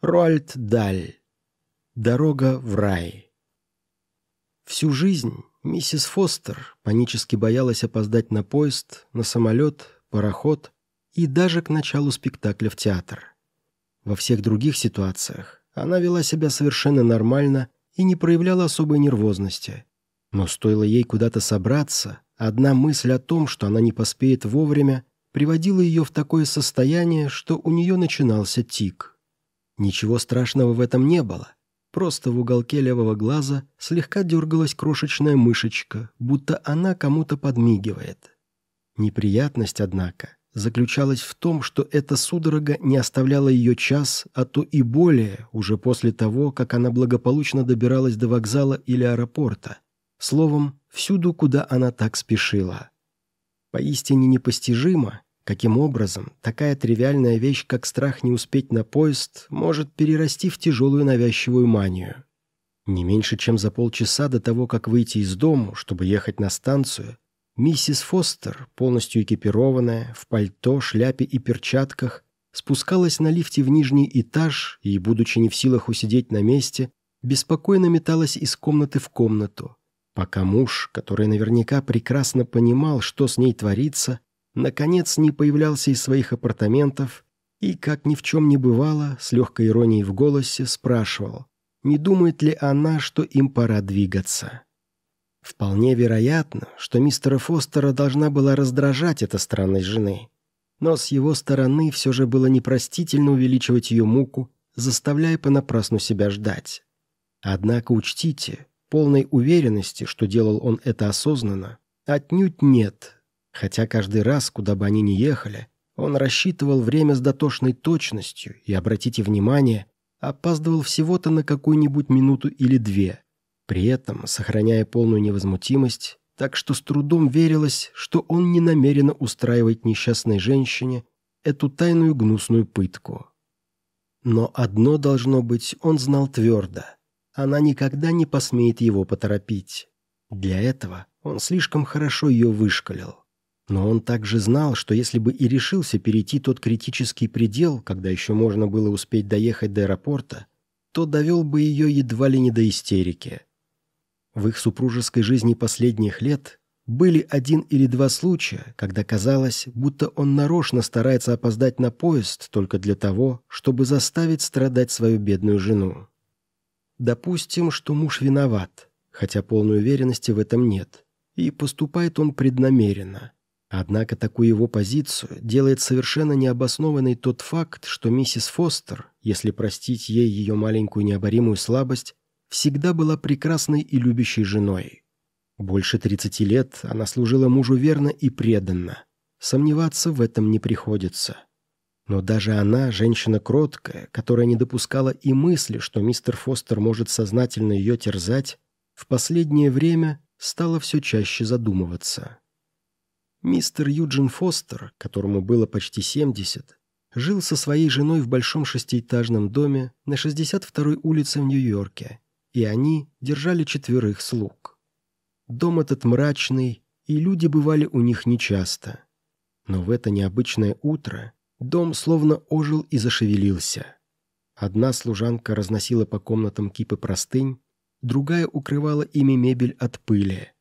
Роальд Даль. Дорога в рай. Всю жизнь миссис Фостер панически боялась опоздать на поезд, на самолет, пароход и даже к началу спектакля в театр. Во всех других ситуациях она вела себя совершенно нормально и не проявляла особой нервозности. Но стоило ей куда-то собраться, одна мысль о том, что она не поспеет вовремя, приводила ее в такое состояние, что у нее начинался тик. Ничего страшного в этом не было. Просто в уголке левого глаза слегка дергалась крошечная мышечка, будто она кому-то подмигивает. Неприятность, однако, заключалась в том, что эта судорога не оставляла ее час, а то и более, уже после того, как она благополучно добиралась до вокзала или аэропорта. Словом, всюду, куда она так спешила. Поистине непостижимо, каким образом такая тривиальная вещь, как страх не успеть на поезд, может перерасти в тяжелую навязчивую манию. Не меньше, чем за полчаса до того, как выйти из дому, чтобы ехать на станцию, миссис Фостер, полностью экипированная, в пальто, шляпе и перчатках, спускалась на лифте в нижний этаж и, будучи не в силах усидеть на месте, беспокойно металась из комнаты в комнату, пока муж, который наверняка прекрасно понимал, что с ней творится, наконец не появлялся из своих апартаментов и, как ни в чем не бывало, с легкой иронией в голосе спрашивал, не думает ли она, что им пора двигаться. Вполне вероятно, что мистера Фостера должна была раздражать эта странность жены. Но с его стороны все же было непростительно увеличивать ее муку, заставляя понапрасну себя ждать. Однако учтите, Полной уверенности, что делал он это осознанно, отнюдь нет. Хотя каждый раз, куда бы они ни ехали, он рассчитывал время с дотошной точностью и, обратите внимание, опаздывал всего-то на какую-нибудь минуту или две, при этом сохраняя полную невозмутимость, так что с трудом верилось, что он не намеренно устраивает несчастной женщине эту тайную гнусную пытку. Но одно должно быть, он знал твердо – она никогда не посмеет его поторопить. Для этого он слишком хорошо ее вышкалил. Но он также знал, что если бы и решился перейти тот критический предел, когда еще можно было успеть доехать до аэропорта, то довел бы ее едва ли не до истерики. В их супружеской жизни последних лет были один или два случая, когда казалось, будто он нарочно старается опоздать на поезд только для того, чтобы заставить страдать свою бедную жену. Допустим, что муж виноват, хотя полной уверенности в этом нет, и поступает он преднамеренно. Однако такую его позицию делает совершенно необоснованный тот факт, что миссис Фостер, если простить ей ее маленькую необоримую слабость, всегда была прекрасной и любящей женой. Больше 30 лет она служила мужу верно и преданно. Сомневаться в этом не приходится. Но даже она, женщина кроткая, которая не допускала и мысли, что мистер Фостер может сознательно ее терзать, в последнее время стала все чаще задумываться. Мистер Юджин Фостер, которому было почти 70, жил со своей женой в большом шестиэтажном доме на 62-й улице в Нью-Йорке, и они держали четверых слуг. Дом этот мрачный, и люди бывали у них нечасто. Но в это необычное утро Дом словно ожил и зашевелился. Одна служанка разносила по комнатам кипы простынь, другая укрывала ими мебель от пыли.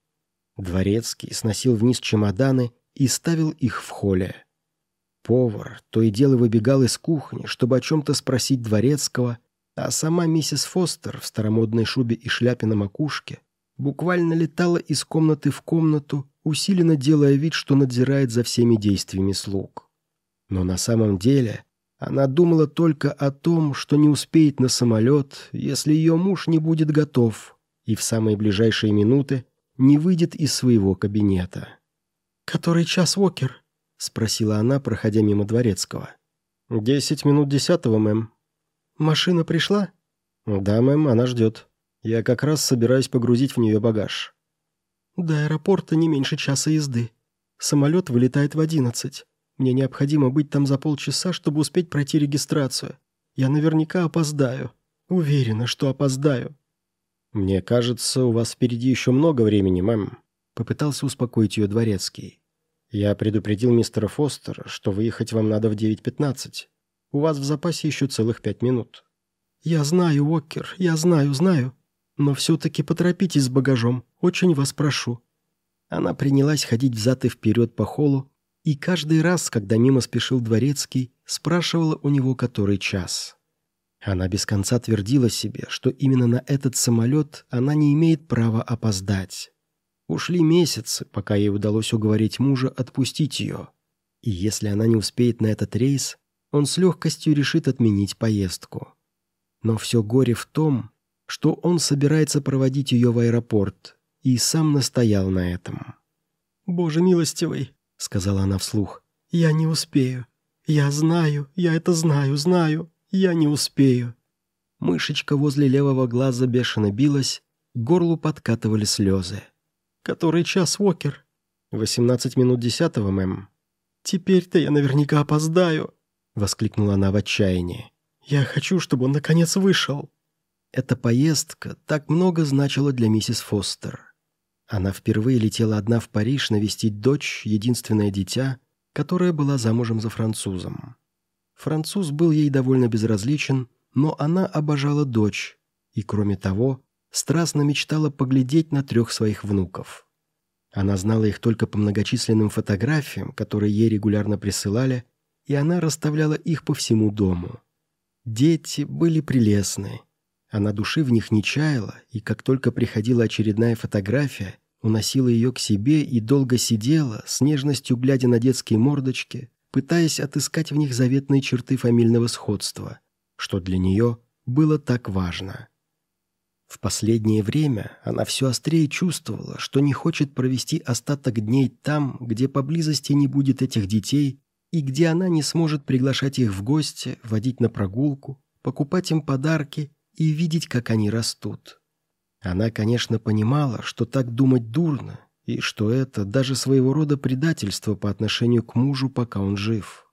Дворецкий сносил вниз чемоданы и ставил их в холле. Повар то и дело выбегал из кухни, чтобы о чем-то спросить дворецкого, а сама миссис Фостер в старомодной шубе и шляпе на макушке буквально летала из комнаты в комнату, усиленно делая вид, что надзирает за всеми действиями слуг. Но на самом деле она думала только о том, что не успеет на самолет, если ее муж не будет готов и в самые ближайшие минуты не выйдет из своего кабинета. «Который час, Уокер?» — спросила она, проходя мимо Дворецкого. «Десять минут десятого, мэм». «Машина пришла?» «Да, мэм, она ждет. Я как раз собираюсь погрузить в нее багаж». «До аэропорта не меньше часа езды. Самолет вылетает в одиннадцать. Мне необходимо быть там за полчаса, чтобы успеть пройти регистрацию. Я наверняка опоздаю. Уверена, что опоздаю». «Мне кажется, у вас впереди еще много времени, мэм», — попытался успокоить ее дворецкий. «Я предупредил мистера Фостера, что выехать вам надо в 9.15. У вас в запасе еще целых пять минут». Я знаю, Уокер, я знаю, знаю. Но все-таки поторопитесь с багажом, очень вас прошу». Она принялась ходить взад и вперед по холлу, и каждый раз, когда мимо спешил дворецкий, спрашивала у него который час. Она без конца твердила себе, что именно на этот самолет она не имеет права опоздать. Ушли месяцы, пока ей удалось уговорить мужа отпустить ее. И если она не успеет на этот рейс, он с легкостью решит отменить поездку. Но все горе в том, что он собирается проводить ее в аэропорт, и сам настоял на этом. «Боже милостивый», — сказала она вслух, — «я не успею. Я знаю, я это знаю, знаю. Я не успею». Мышечка возле левого глаза бешено билась, к горлу подкатывали слезы. «Который час, Уокер?» «Восемнадцать минут десятого, мэм». «Теперь-то я наверняка опоздаю», — воскликнула она в отчаянии. «Я хочу, чтобы он наконец вышел». Эта поездка так много значила для миссис Фостер. Она впервые летела одна в Париж навестить дочь, единственное дитя, которая была замужем за французом. Француз был ей довольно безразличен, но она обожала дочь и, кроме того, страстно мечтала поглядеть на трех своих внуков. Она знала их только по многочисленным фотографиям, которые ей регулярно присылали, и она расставляла их по всему дому. Дети были прелестны, она души в них не чаяла, и как только приходила очередная фотография, уносила ее к себе и долго сидела, с нежностью глядя на детские мордочки, пытаясь отыскать в них заветные черты фамильного сходства, что для нее было так важно. В последнее время она все острее чувствовала, что не хочет провести остаток дней там, где поблизости не будет этих детей и где она не сможет приглашать их в гости, водить на прогулку, покупать им подарки и видеть, как они растут. Она, конечно, понимала, что так думать дурно, и что это даже своего рода предательство по отношению к мужу, пока он жив.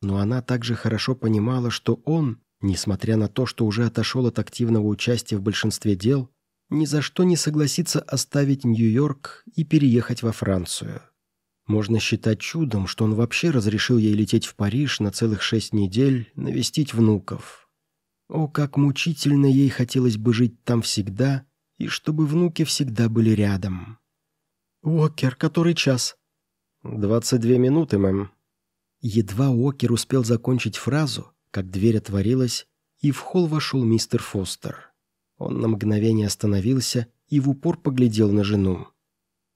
Но она также хорошо понимала, что он, несмотря на то, что уже отошел от активного участия в большинстве дел, ни за что не согласится оставить Нью-Йорк и переехать во Францию. Можно считать чудом, что он вообще разрешил ей лететь в Париж на целых шесть недель, навестить внуков, о, как мучительно ей хотелось бы жить там всегда, и чтобы внуки всегда были рядом. «Уокер, который час?» «Двадцать две минуты, мэм». Едва Уокер успел закончить фразу, как дверь отворилась, и в холл вошел мистер Фостер. Он на мгновение остановился и в упор поглядел на жену.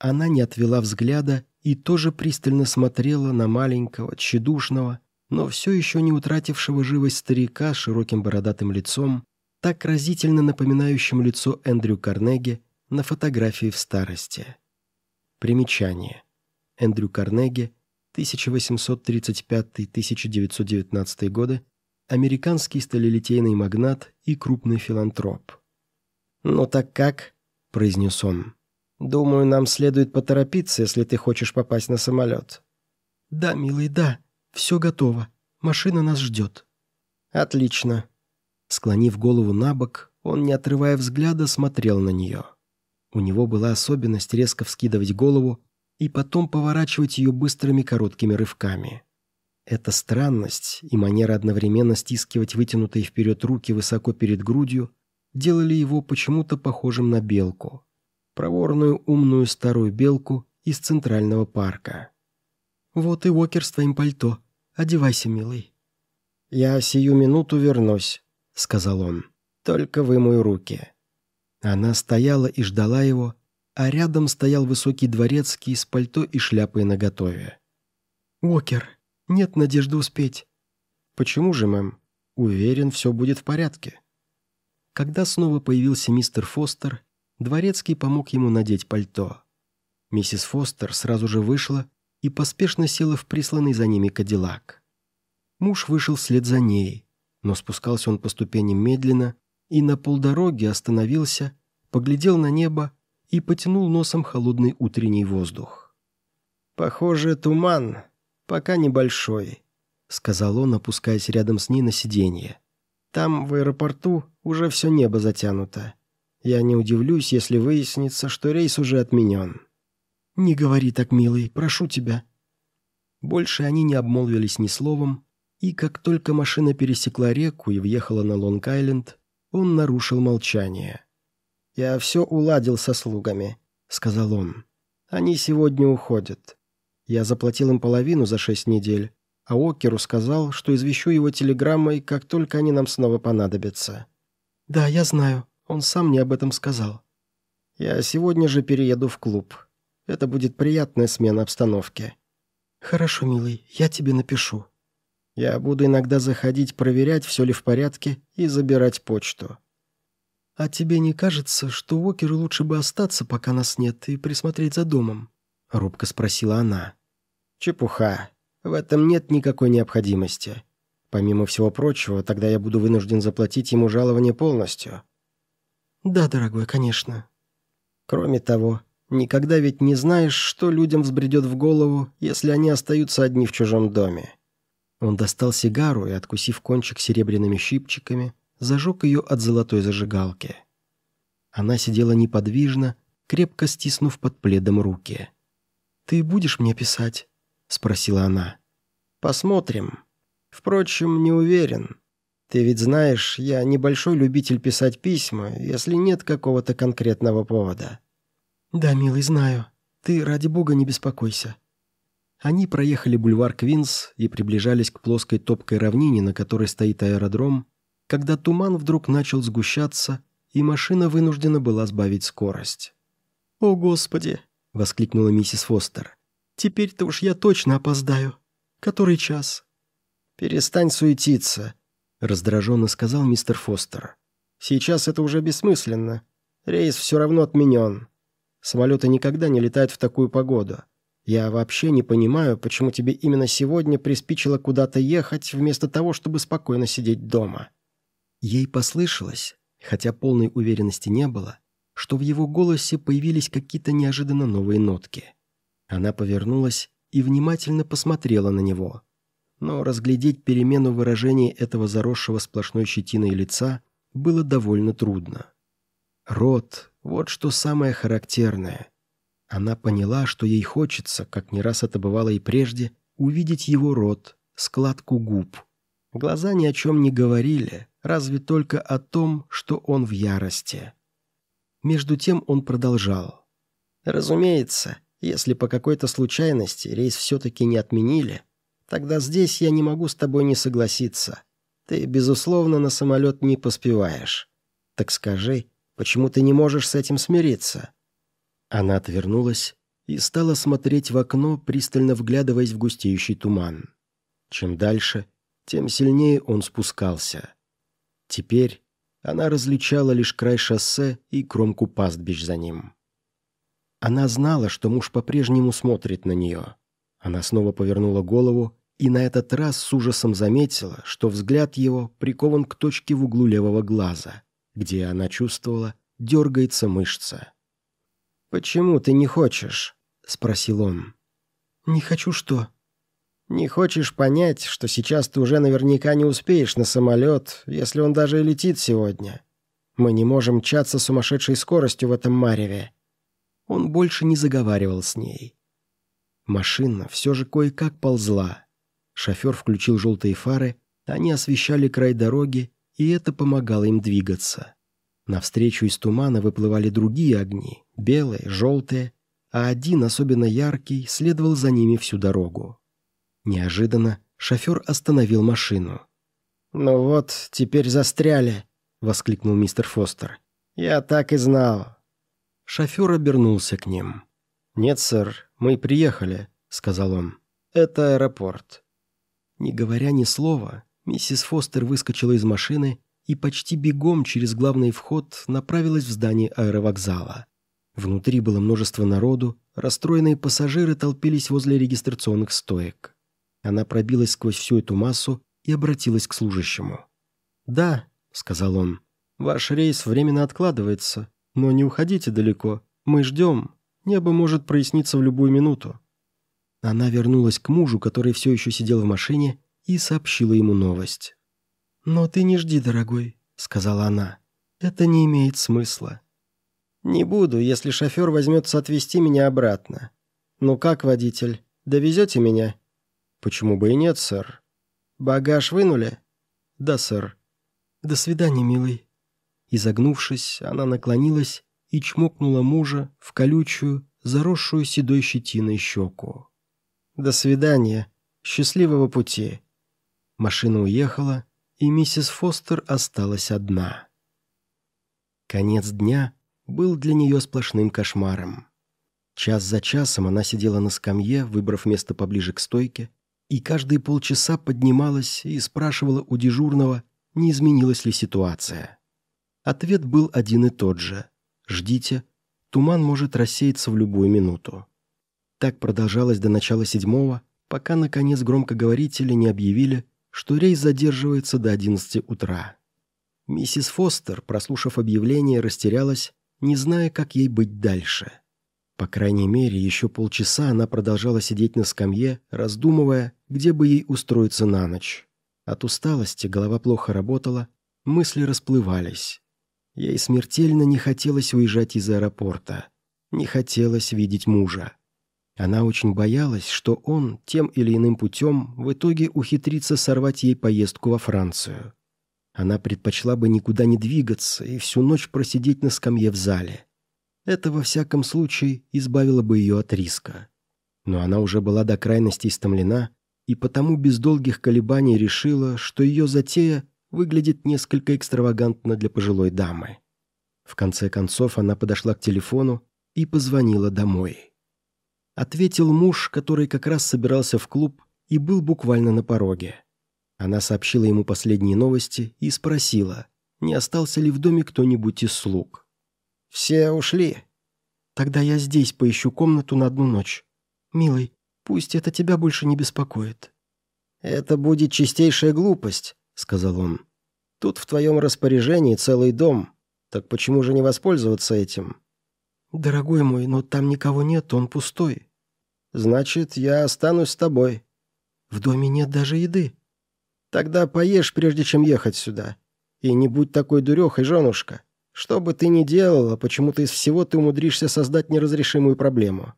Она не отвела взгляда и тоже пристально смотрела на маленького, тщедушного, но все еще не утратившего живость старика с широким бородатым лицом, так разительно напоминающим лицо Эндрю Карнеги на фотографии в старости. Примечание. Эндрю Карнеги, 1835-1919 годы, американский сталелитейный магнат и крупный филантроп. «Ну так как?» – произнес он. «Думаю, нам следует поторопиться, если ты хочешь попасть на самолет». «Да, милый, да», «Все готово. Машина нас ждет». «Отлично». Склонив голову на бок, он, не отрывая взгляда, смотрел на нее. У него была особенность резко вскидывать голову и потом поворачивать ее быстрыми короткими рывками. Эта странность и манера одновременно стискивать вытянутые вперед руки высоко перед грудью делали его почему-то похожим на белку. Проворную умную старую белку из Центрального парка. «Вот и Уокер с твоим пальто. Одевайся, милый». «Я сию минуту вернусь», — сказал он. «Только вымою руки». Она стояла и ждала его, а рядом стоял высокий дворецкий с пальто и шляпой наготове. «Уокер, нет надежды успеть». «Почему же, мэм? Уверен, все будет в порядке». Когда снова появился мистер Фостер, дворецкий помог ему надеть пальто. Миссис Фостер сразу же вышла и поспешно села в присланный за ними кадиллак. Муж вышел вслед за ней, но спускался он по ступеням медленно и на полдороги остановился, поглядел на небо и потянул носом холодный утренний воздух. «Похоже, туман, пока небольшой», — сказал он, опускаясь рядом с ней на сиденье. «Там, в аэропорту, уже все небо затянуто. Я не удивлюсь, если выяснится, что рейс уже отменен». «Не говори так, милый, прошу тебя». Больше они не обмолвились ни словом, и как только машина пересекла реку и въехала на Лонг-Айленд, он нарушил молчание. «Я все уладил со слугами», — сказал он. «Они сегодня уходят. Я заплатил им половину за шесть недель, а Океру сказал, что извещу его телеграммой, как только они нам снова понадобятся». «Да, я знаю. Он сам мне об этом сказал». «Я сегодня же перееду в клуб. Это будет приятная смена обстановки». «Хорошо, милый, я тебе напишу». «Я буду иногда заходить, проверять, все ли в порядке, и забирать почту». «А тебе не кажется, что Уокеру лучше бы остаться, пока нас нет, и присмотреть за домом?» — робко спросила она. «Чепуха. В этом нет никакой необходимости. Помимо всего прочего, тогда я буду вынужден заплатить ему жалование полностью». «Да, дорогой, конечно». «Кроме того, никогда ведь не знаешь, что людям взбредет в голову, если они остаются одни в чужом доме». Он достал сигару и, откусив кончик серебряными щипчиками, зажег ее от золотой зажигалки. Она сидела неподвижно, крепко стиснув под пледом руки. «Ты будешь мне писать?» — спросила она. «Посмотрим. Впрочем, не уверен. Ты ведь знаешь, я небольшой любитель писать письма, если нет какого-то конкретного повода». «Да, милый, знаю. Ты, ради бога, не беспокойся». Они проехали бульвар Квинс и приближались к плоской топкой равнине, на которой стоит аэродром, когда туман вдруг начал сгущаться, и машина вынуждена была сбавить скорость. «О, Господи!» — воскликнула миссис Фостер. Теперь-то уж я точно опоздаю. Который час?» «Перестань суетиться», — раздраженно сказал мистер Фостер. «Сейчас это уже бессмысленно. Рейс все равно отменен. Самолеты никогда не летают в такую погоду. Я вообще не понимаю, почему тебе именно сегодня приспичило куда-то ехать, вместо того, чтобы спокойно сидеть дома». Ей послышалось, хотя полной уверенности не было, что в его голосе появились какие-то неожиданно новые нотки. Она повернулась и внимательно посмотрела на него. Но разглядеть перемену выражения этого заросшего сплошной щетиной лица было довольно трудно. Рот — вот что самое характерное. Она поняла, что ей хочется, как не раз это бывало и прежде, увидеть его рот, складку губ. Глаза ни о чем не говорили, разве только о том, что он в ярости. Между тем он продолжал. «Разумеется, если по какой-то случайности рейс все-таки не отменили, тогда здесь я не могу с тобой не согласиться. Ты, безусловно, на самолет не поспеваешь. Так скажи, почему ты не можешь с этим смириться?» Она отвернулась и стала смотреть в окно, пристально вглядываясь в густеющий туман. Чем дальше, тем сильнее он спускался. Теперь она различала лишь край шоссе и кромку пастбищ за ним. Она знала, что муж по-прежнему смотрит на нее. Она снова повернула голову и на этот раз с ужасом заметила, что взгляд его прикован к точке в углу левого глаза, где она чувствовала, дергается мышца. «Почему ты не хочешь?» — спросил он. «Не хочу что?» «Не хочешь понять, что сейчас ты уже наверняка не успеешь на самолет, если он даже и летит сегодня? Мы не можем мчаться сумасшедшей скоростью в этом мареве. Он больше не заговаривал с ней. Машина все же кое-как ползла. Шофер включил желтые фары, они освещали край дороги, и это помогало им двигаться. Навстречу из тумана выплывали другие огни, белые, желтые, а один, особенно яркий, следовал за ними всю дорогу. Неожиданно шофер остановил машину. «Ну вот, теперь застряли», — воскликнул мистер Фостер. «Я так и знал. Шофер обернулся к ним. «Нет, сэр, мы приехали», — сказал он. «Это аэропорт». Не говоря ни слова, миссис Фостер выскочила из машины и почти бегом через главный вход направилась в здание аэровокзала. Внутри было множество народу, расстроенные пассажиры толпились возле регистрационных стоек. Она пробилась сквозь всю эту массу и обратилась к служащему. «Да», — сказал он, — «ваш рейс временно откладывается. Но не уходите далеко. Мы ждем. Небо может проясниться в любую минуту». Она вернулась к мужу, который все еще сидел в машине, и сообщила ему новость. «Но ты не жди, дорогой», — сказала она. «Это не имеет смысла». «Не буду, если шофер возьмется отвезти меня обратно. Ну как, водитель, довезете меня?» «Почему бы и нет, сэр?» «Багаж вынули?» «Да, сэр». «До свидания, милый». Изогнувшись, она наклонилась и чмокнула мужа в колючую, заросшую седой щетиной щеку. «До свидания. Счастливого пути». Машина уехала, и миссис Фостер осталась одна. Конец дня был для нее сплошным кошмаром. Час за часом она сидела на скамье, выбрав место поближе к стойке, и каждые полчаса поднималась и спрашивала у дежурного, не изменилась ли ситуация. Ответ был один и тот же. «Ждите, туман может рассеяться в любую минуту». Так продолжалось до начала седьмого, пока, наконец, громкоговорители не объявили, что рейс задерживается до одиннадцати утра. Миссис Фостер, прослушав объявление, растерялась, не зная, как ей быть дальше. По крайней мере, еще полчаса она продолжала сидеть на скамье, раздумывая, где бы ей устроиться на ночь. От усталости голова плохо работала, мысли расплывались. Ей смертельно не хотелось уезжать из аэропорта. Не хотелось видеть мужа. Она очень боялась, что он тем или иным путем в итоге ухитрится сорвать ей поездку во Францию. Она предпочла бы никуда не двигаться и всю ночь просидеть на скамье в зале. Это, во всяком случае, избавило бы ее от риска. Но она уже была до крайности истомлена и потому без долгих колебаний решила, что ее затея выглядит несколько экстравагантно для пожилой дамы. В конце концов она подошла к телефону и позвонила домой. Ответил муж, который как раз собирался в клуб и был буквально на пороге. Она сообщила ему последние новости и спросила, не остался ли в доме кто-нибудь из слуг. «Все ушли». «Тогда я здесь поищу комнату на одну ночь. Милый, пусть это тебя больше не беспокоит». «Это будет чистейшая глупость», — сказал он. «Тут в твоем распоряжении целый дом. Так почему же не воспользоваться этим?» «Дорогой мой, но там никого нет, он пустой». «Значит, я останусь с тобой». «В доме нет даже еды». «Тогда поешь, прежде чем ехать сюда. И не будь такой дурехой, женушка. Что бы ты ни делала, почему-то из всего ты умудришься создать неразрешимую проблему».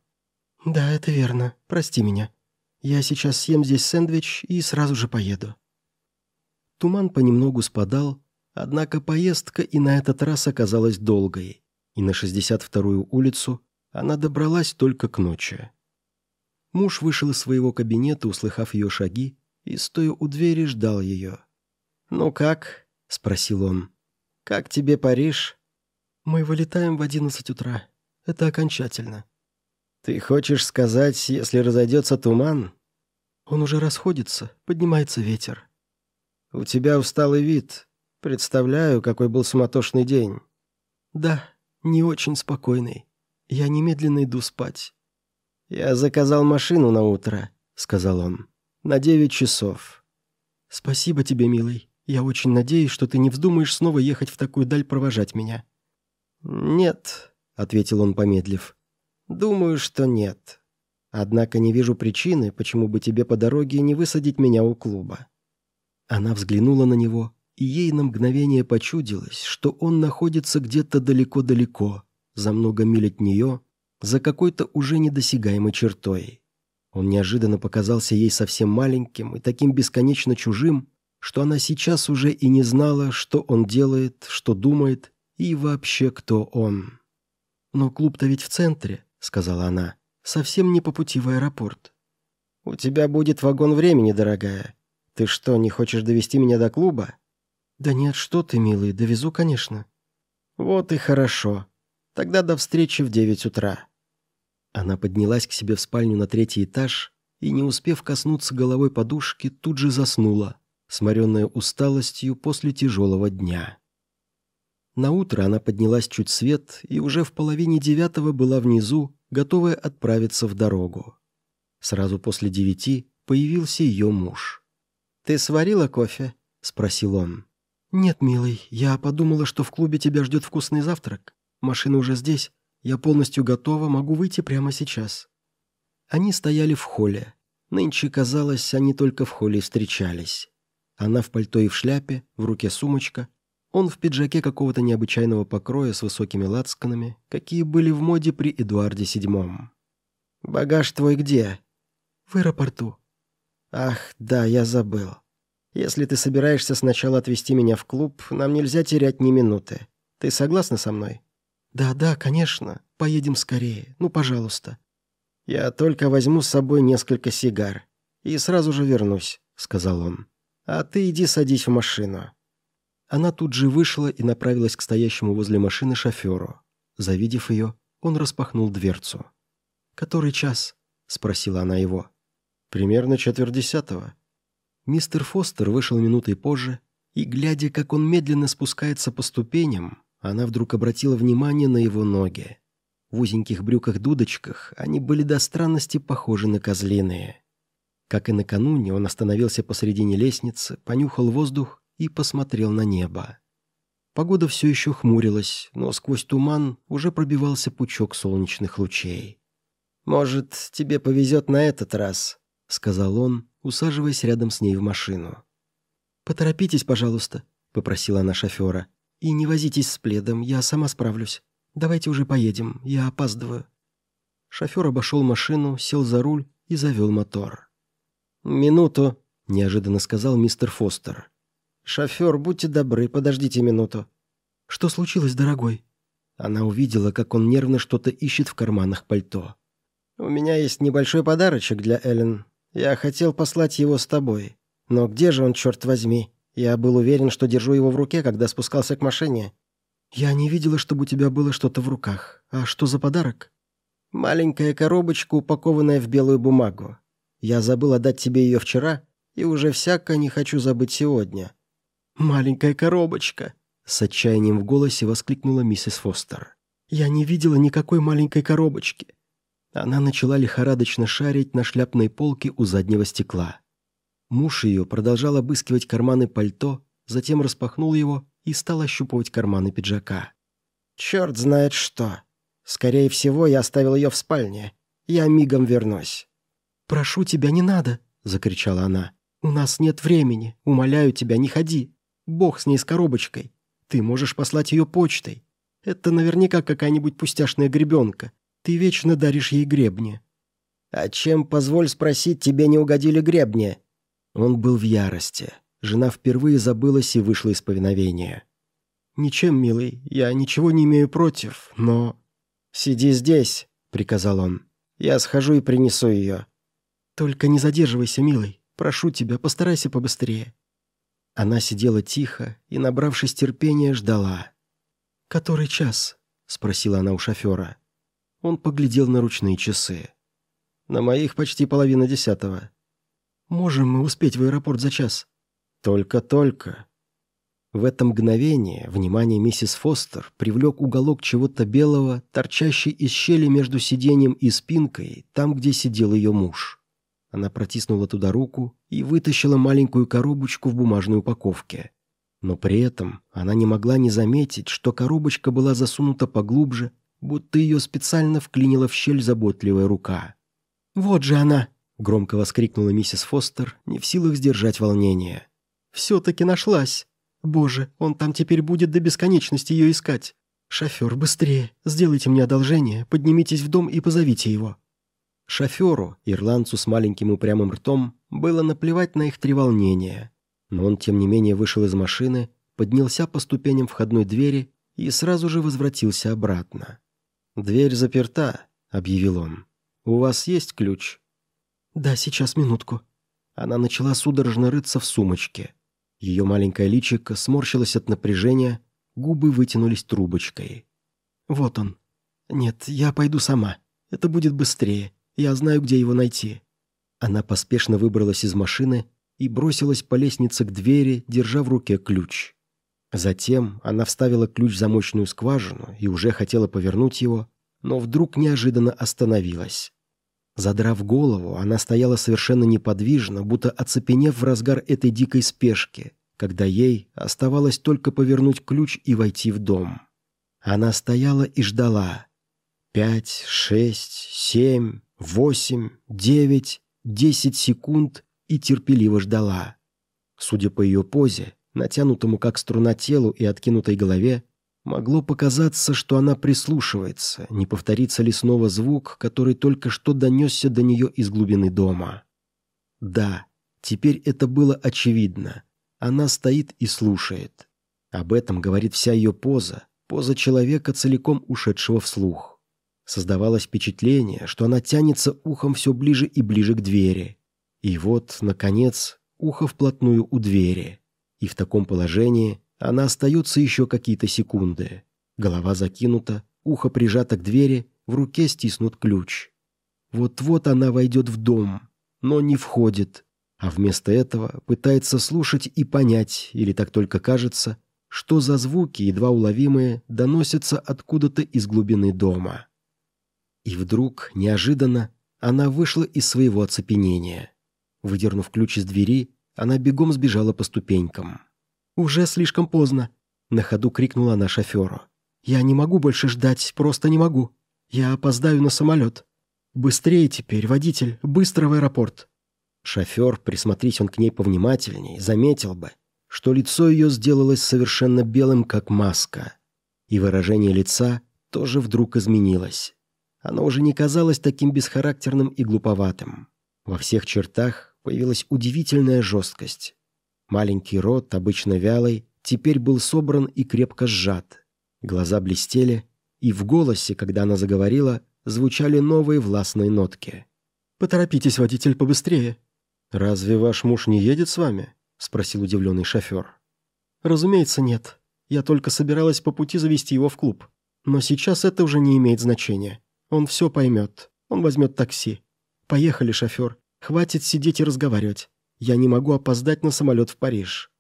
«Да, это верно. Прости меня. Я сейчас съем здесь сэндвич и сразу же поеду». Туман понемногу спадал, однако поездка и на этот раз оказалась долгой, и на 62-ю улицу она добралась только к ночи. Муж вышел из своего кабинета, услыхав ее шаги, и, стоя у двери, ждал ее. «Ну как?» — спросил он. «Как тебе Париж?» «Мы вылетаем в одиннадцать утра. Это окончательно». «Ты хочешь сказать, если разойдется туман?» «Он уже расходится, поднимается ветер». «У тебя усталый вид. Представляю, какой был суматошный день». «Да, не очень спокойный. Я немедленно иду спать». «Я заказал машину на утро», — сказал он. «На девять часов». «Спасибо тебе, милый. Я очень надеюсь, что ты не вздумаешь снова ехать в такую даль провожать меня». «Нет», — ответил он, помедлив. «Думаю, что нет. Однако не вижу причины, почему бы тебе по дороге не высадить меня у клуба». Она взглянула на него, и ей на мгновение почудилось, что он находится где-то далеко-далеко, за много миль от нее, за какой-то уже недосягаемой чертой. Он неожиданно показался ей совсем маленьким и таким бесконечно чужим, что она сейчас уже и не знала, что он делает, что думает и вообще кто он. «Но клуб-то ведь в центре», — сказала она, — «совсем не по пути в аэропорт». «У тебя будет вагон времени, дорогая. Ты что, не хочешь довести меня до клуба?» «Да нет, что ты, милый, довезу, конечно». «Вот и хорошо. Тогда до встречи в девять утра». Она поднялась к себе в спальню на третий этаж и, не успев коснуться головой подушки, тут же заснула, сморенная усталостью после тяжелого дня. На утро она поднялась чуть свет и уже в половине девятого была внизу, готовая отправиться в дорогу. Сразу после девяти появился ее муж. «Ты сварила кофе?» — спросил он. «Нет, милый, я подумала, что в клубе тебя ждет вкусный завтрак. Машина уже здесь. Я полностью готова, могу выйти прямо сейчас». Они стояли в холле. Нынче, казалось, они только в холле встречались. Она в пальто и в шляпе, в руке сумочка. Он в пиджаке какого-то необычайного покроя с высокими лацканами, какие были в моде при Эдуарде VII. «Багаж твой где?» «В аэропорту», «Ах, да, я забыл. Если ты собираешься сначала отвезти меня в клуб, нам нельзя терять ни минуты. Ты согласна со мной?» «Да, да, конечно. Поедем скорее. Ну, пожалуйста». «Я только возьму с собой несколько сигар и сразу же вернусь», — сказал он. «А ты иди садись в машину». Она тут же вышла и направилась к стоящему возле машины шоферу. Завидев ее, он распахнул дверцу. «Который час?» — спросила она его. «Примерно четверть десятого». Мистер Фостер вышел минутой позже, и, глядя, как он медленно спускается по ступеням, она вдруг обратила внимание на его ноги. В узеньких брюках-дудочках они были до странности похожи на козлиные. Как и накануне, он остановился посредине лестницы, понюхал воздух и посмотрел на небо. Погода все еще хмурилась, но сквозь туман уже пробивался пучок солнечных лучей. «Может, тебе повезет на этот раз», — сказал он, усаживаясь рядом с ней в машину. «Поторопитесь, пожалуйста», — попросила она шофера. «И не возитесь с пледом, я сама справлюсь. Давайте уже поедем, я опаздываю». Шофер обошел машину, сел за руль и завел мотор. «Минуту», — неожиданно сказал мистер Фостер. «Шофер, будьте добры, подождите минуту». «Что случилось, дорогой?» Она увидела, как он нервно что-то ищет в карманах пальто. «У меня есть небольшой подарочек для Эллен. Я хотел послать его с тобой. Но где же он, черт возьми? Я был уверен, что держу его в руке, когда спускался к машине». «Я не видела, чтобы у тебя было что-то в руках. А что за подарок?» «Маленькая коробочка, упакованная в белую бумагу. Я забыл отдать тебе ее вчера, и уже всяко не хочу забыть сегодня. «Маленькая коробочка!» С отчаянием в голосе воскликнула миссис Фостер. «Я не видела никакой маленькой коробочки». Она начала лихорадочно шарить на шляпной полке у заднего стекла. Муж ее продолжал обыскивать карманы пальто, затем распахнул его и стал ощупывать карманы пиджака. «Черт знает что. Скорее всего, я оставил ее в спальне. Я мигом вернусь». «Прошу тебя, не надо!» — закричала она. «У нас нет времени. Умоляю тебя, не ходи. Бог с ней с коробочкой. Ты можешь послать ее почтой. Это наверняка какая-нибудь пустяшная гребенка. Ты вечно даришь ей гребни». «А чем, позволь спросить, тебе не угодили гребни?» Он был в ярости. Жена впервые забылась и вышла из повиновения. «Ничем, милый, я ничего не имею против, но...» «Сиди здесь», — приказал он. «Я схожу и принесу ее». «Только не задерживайся, милый. Прошу тебя, постарайся побыстрее». Она сидела тихо и, набравшись терпения, ждала. «Который час?» — спросила она у шофера. Он поглядел на ручные часы. «На моих почти половина десятого». «Можем мы успеть в аэропорт за час?» «Только-только». В это мгновение внимание миссис Фостер привлек уголок чего-то белого, торчащий из щели между сиденьем и спинкой, там, где сидел ее муж. Она протиснула туда руку и вытащила маленькую коробочку в бумажной упаковке. Но при этом она не могла не заметить, что коробочка была засунута поглубже, будто ее специально вклинила в щель заботливая рука. «Вот же она!» — громко воскликнула миссис Фостер, не в силах сдержать волнение. «Все-таки нашлась! Боже, он там теперь будет до бесконечности ее искать! Шофер, быстрее! Сделайте мне одолжение, поднимитесь в дом и позовите его!» Шоферу, ирландцу с маленьким упрямым ртом, было наплевать на их треволнение. Но он, тем не менее, вышел из машины, поднялся по ступеням входной двери и сразу же возвратился обратно. «Дверь заперта», — объявил он. «У вас есть ключ?» «Да, сейчас, минутку». Она начала судорожно рыться в сумочке. Ее маленькое личико сморщилось от напряжения, губы вытянулись трубочкой. «Вот он. Нет, я пойду сама. Это будет быстрее. Я знаю, где его найти». Она поспешно выбралась из машины и бросилась по лестнице к двери, держа в руке ключ. Затем она вставила ключ в замочную скважину и уже хотела повернуть его, но вдруг неожиданно остановилась. Задрав голову, она стояла совершенно неподвижно, будто оцепенев в разгар этой дикой спешки, когда ей оставалось только повернуть ключ и войти в дом. Она стояла и ждала. Пять, шесть, семь, восемь, девять, десять секунд и терпеливо ждала. Судя по ее позе, натянутому как струна телу и откинутой голове, могло показаться, что она прислушивается, не повторится ли снова звук, который только что донесся до нее из глубины дома. Да, теперь это было очевидно. Она стоит и слушает. Об этом говорит вся ее поза, поза человека, целиком ушедшего вслух. Создавалось впечатление, что она тянется ухом все ближе и ближе к двери. И вот, наконец, ухо вплотную у двери. И в таком положении она остается еще какие-то секунды. Голова закинута, ухо прижато к двери, в руке стиснут ключ. Вот-вот она войдет в дом, но не входит, а вместо этого пытается слушать и понять, или так только кажется, что за звуки, едва уловимые, доносятся откуда-то из глубины дома. И вдруг, неожиданно, она вышла из своего оцепенения. Выдернув ключ из двери, она бегом сбежала по ступенькам. «Уже слишком поздно!» — на ходу крикнула она шоферу. «Я не могу больше ждать, просто не могу. Я опоздаю на самолет. Быстрее теперь, водитель, быстро в аэропорт!» Шофер, присмотрись он к ней повнимательней, заметил бы, что лицо ее сделалось совершенно белым, как маска. И выражение лица тоже вдруг изменилось. Оно уже не казалось таким бесхарактерным и глуповатым. Во всех чертах появилась удивительная жесткость. Маленький рот, обычно вялый, теперь был собран и крепко сжат. Глаза блестели, и в голосе, когда она заговорила, звучали новые властные нотки. «Поторопитесь, водитель, побыстрее!» «Разве ваш муж не едет с вами?» — спросил удивленный шофер. «Разумеется, нет. Я только собиралась по пути завести его в клуб. Но сейчас это уже не имеет значения. Он все поймет. Он возьмет такси. Поехали, шофер. Хватит сидеть и разговаривать. Я не могу опоздать на самолет в Париж».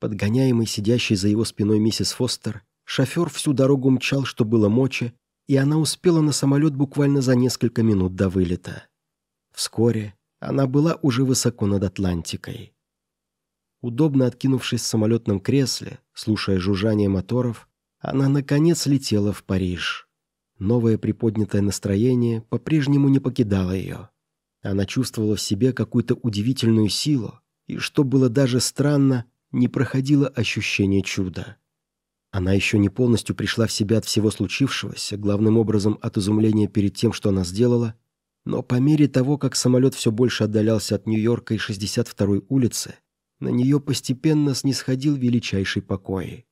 Подгоняемый сидящий за его спиной миссис Фостер, шофер всю дорогу мчал, что было мочи, и она успела на самолет буквально за несколько минут до вылета. Вскоре она была уже высоко над Атлантикой. Удобно откинувшись в самолетном кресле, слушая жужжание моторов, она, наконец, летела в Париж. Новое приподнятое настроение по-прежнему не покидало ее. Она чувствовала в себе какую-то удивительную силу, и, что было даже странно, не проходило ощущение чуда. Она еще не полностью пришла в себя от всего случившегося, главным образом от изумления перед тем, что она сделала, но по мере того, как самолет все больше отдалялся от Нью-Йорка и 62-й улицы, на нее постепенно снисходил величайший покой.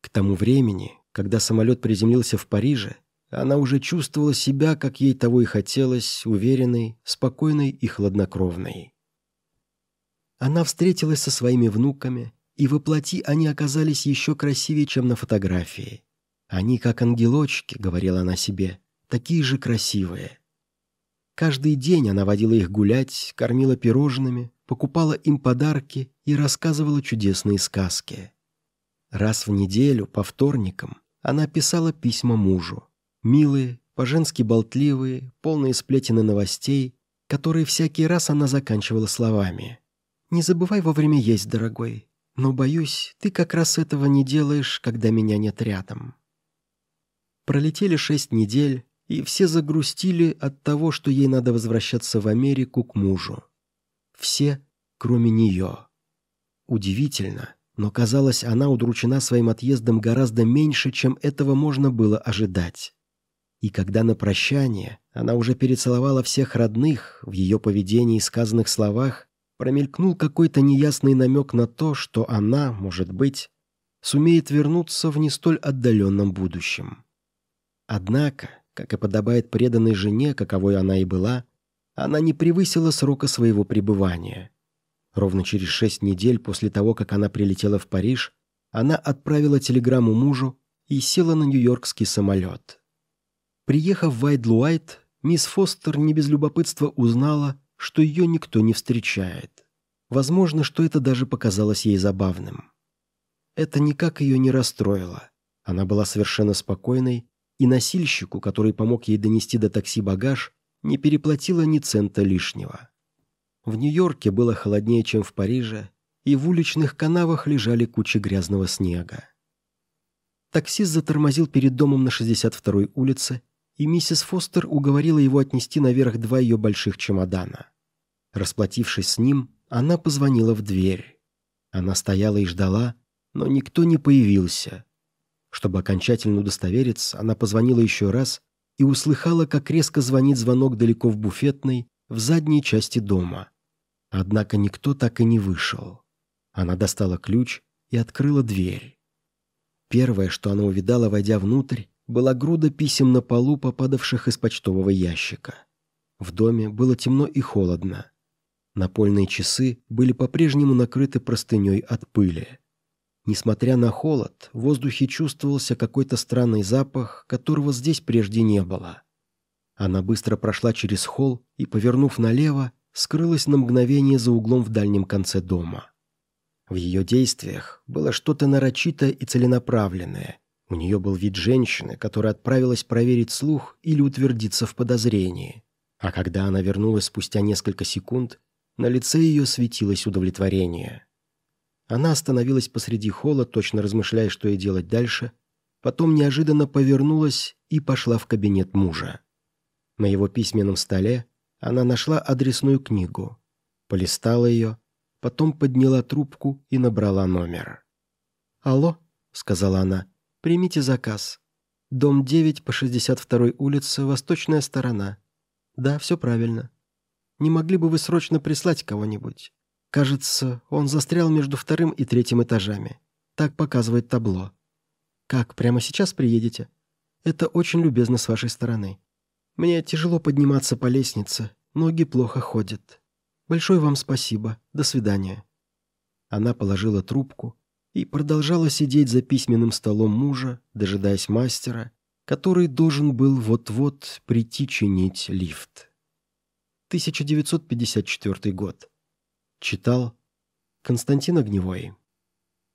К тому времени, когда самолет приземлился в Париже, она уже чувствовала себя, как ей того и хотелось, уверенной, спокойной и хладнокровной. Она встретилась со своими внуками, и воплоти они оказались еще красивее, чем на фотографии. «Они как ангелочки», — говорила она себе, — «такие же красивые». Каждый день она водила их гулять, кормила пирожными, покупала им подарки и рассказывала чудесные сказки. Раз в неделю, по вторникам, она писала письма мужу. Милые, по-женски болтливые, полные сплетены новостей, которые всякий раз она заканчивала словами. «Не забывай вовремя есть, дорогой, но, боюсь, ты как раз этого не делаешь, когда меня нет рядом». Пролетели шесть недель, и все загрустили от того, что ей надо возвращаться в Америку к мужу. Все, кроме нее. Удивительно, но казалось, она удручена своим отъездом гораздо меньше, чем этого можно было ожидать. И когда на прощание она уже перецеловала всех родных, в ее поведении и сказанных словах промелькнул какой-то неясный намек на то, что она, может быть, сумеет вернуться в не столь отдаленном будущем. Однако, как и подобает преданной жене, каковой она и была, она не превысила срока своего пребывания. Ровно через шесть недель после того, как она прилетела в Париж, она отправила телеграмму мужу и села на нью-йоркский самолет. Приехав в Айдлуайт, мисс Фостер не без любопытства узнала, что ее никто не встречает. Возможно, что это даже показалось ей забавным. Это никак ее не расстроило. Она была совершенно спокойной и носильщику, который помог ей донести до такси багаж, не переплатила ни цента лишнего. В Нью-Йорке было холоднее, чем в Париже, и в уличных канавах лежали кучи грязного снега. Таксист затормозил перед домом на 62-й улице, и миссис Фостер уговорила его отнести наверх два ее больших чемодана. Расплатившись с ним, она позвонила в дверь. Она стояла и ждала, но никто не появился, чтобы окончательно удостовериться, она позвонила еще раз и услыхала, как резко звонит звонок далеко в буфетной, в задней части дома. Однако никто так и не вышел. Она достала ключ и открыла дверь. Первое, что она увидала, войдя внутрь, была груда писем на полу, попадавших из почтового ящика. В доме было темно и холодно. Напольные часы были по-прежнему накрыты простыней от пыли. Несмотря на холод, в воздухе чувствовался какой-то странный запах, которого здесь прежде не было. Она быстро прошла через холл и, повернув налево, скрылась на мгновение за углом в дальнем конце дома. В ее действиях было что-то нарочитое и целенаправленное. У нее был вид женщины, которая отправилась проверить слух или утвердиться в подозрении. А когда она вернулась спустя несколько секунд, на лице ее светилось удовлетворение. Она остановилась посреди холла, точно размышляя, что ей делать дальше, потом неожиданно повернулась и пошла в кабинет мужа. На его письменном столе она нашла адресную книгу, полистала ее, потом подняла трубку и набрала номер. «Алло», — сказала она, — «примите заказ. Дом 9 по 62-й улице, восточная сторона. Да, все правильно. Не могли бы вы срочно прислать кого-нибудь? Кажется, он застрял между вторым и третьим этажами. Так показывает табло. Как, прямо сейчас приедете? Это очень любезно с вашей стороны. Мне тяжело подниматься по лестнице, ноги плохо ходят. Большое вам спасибо. До свидания». Она положила трубку и продолжала сидеть за письменным столом мужа, дожидаясь мастера, который должен был вот-вот прийти чинить лифт. 1954 год. Читал Константин Огневой.